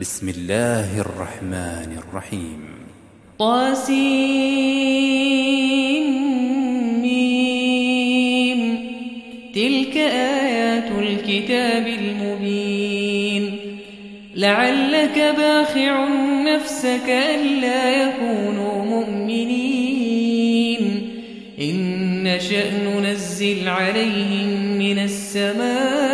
بسم الله الرحمن الرحيم. طاسين تلك آيات الكتاب المبين. لعلك باخع نفسك ألا يكونوا مؤمنين. إن نشأ ننزل عليهم من السماء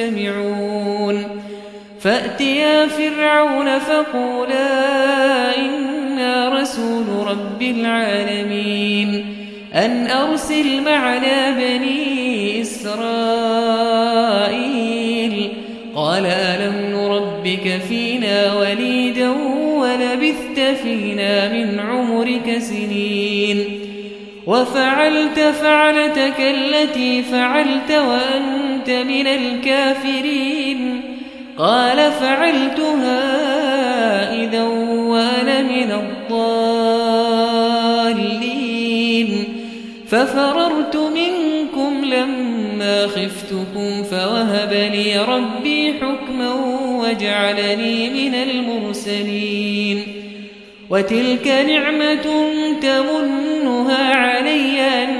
مستمعون فأتيا فرعون فقولا إنا رسول رب العالمين. أن أرسل معنا بني إسرائيل. قال ألم نربك فينا وليدا ولبثت فينا من عمرك سنين. وفعلت فعلتك التي فعلت وأنت من الكافرين. قال فعلتها إذا وأنا من الضالين. ففررت منكم لما خفتكم فوهب لي ربي حكما وجعلني من المرسلين. وتلك نعمة تمنها علي أن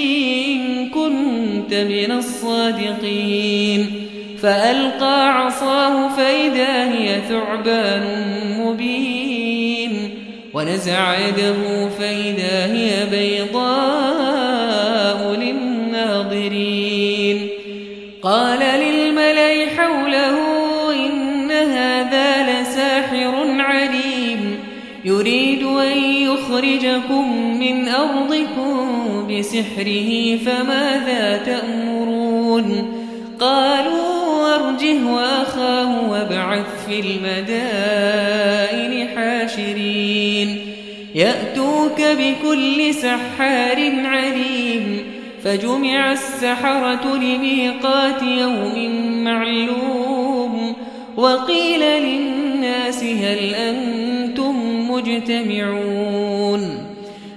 كنت من الصادقين. فألقى عصاه فإذا هي ثعبان مبين. ونزع يده فإذا هي بيضاء بسحره فماذا تأمرون؟ قالوا أرجه وأخاه وابعث في المدائن حاشرين. يأتوك بكل سحار عليم فجمع السحرة لميقات يوم معلوم. وقيل للناس هل أنتم مجتمعون؟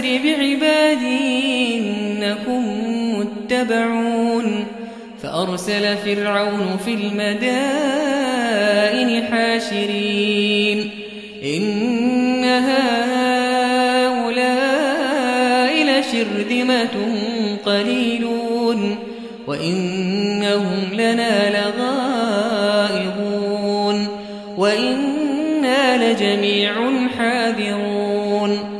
أن أسر بعبادي إنكم متبعون فأرسل فرعون في المدائن حاشرين إن هؤلاء لشرذمة قليلون وإنهم لنا لغائظون وإنا لجميع حاذرون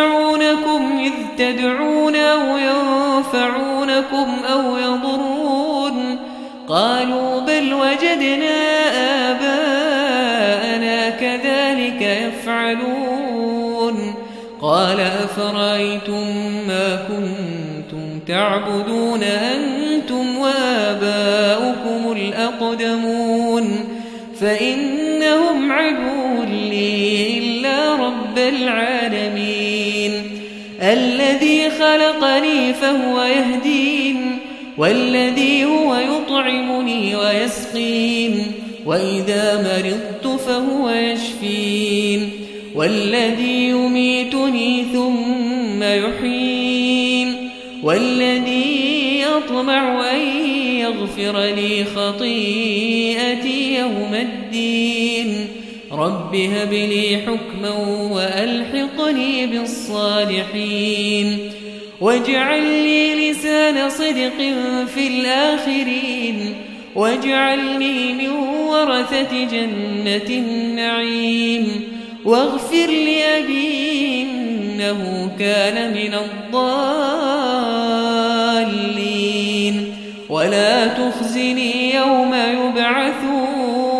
يسمعونكم إذ تدعون أو ينفعونكم أو يضرون قالوا بل وجدنا آباءنا كذلك يفعلون قال أفرأيتم ما كنتم تعبدون أنتم وآباؤكم الأقدمون فإنهم عدو لي إلا رب العالمين الذي خلقني فهو يهدين والذي هو يطعمني ويسقين وإذا مرضت فهو يشفين والذي يميتني ثم يحيين والذي أطمع أن يغفر لي خطيئتي يوم الدين. رب هب لي حكما وألحقني بالصالحين. واجعل لي لسان صدق في الآخرين. واجعلني من ورثة جنة النعيم. واغفر لأبي إنه كان من الضالين. ولا تخزني يوم يبعثون.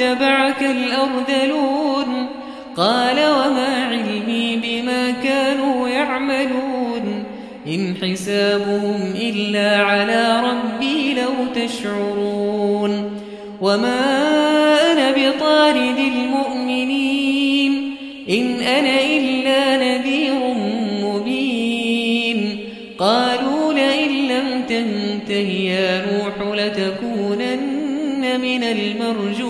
واتبعك الأرذلون قال وما علمي بما كانوا يعملون إن حسابهم إلا على ربي لو تشعرون وما أنا بطارد المؤمنين إن أنا إلا نذير مبين قالوا لئن لم تنته يا نوح لتكونن من المرجومين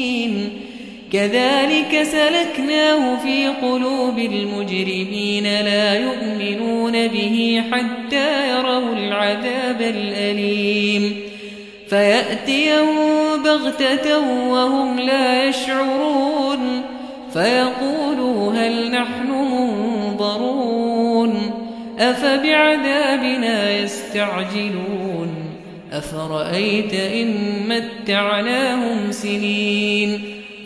كذلك سلكناه في قلوب المجرمين لا يؤمنون به حتى يروا العذاب الأليم. فيأتيهم بغتة وهم لا يشعرون. فيقولوا هل نحن منظرون؟ أفبعذابنا يستعجلون؟ أفرأيت إن متعناهم سنين؟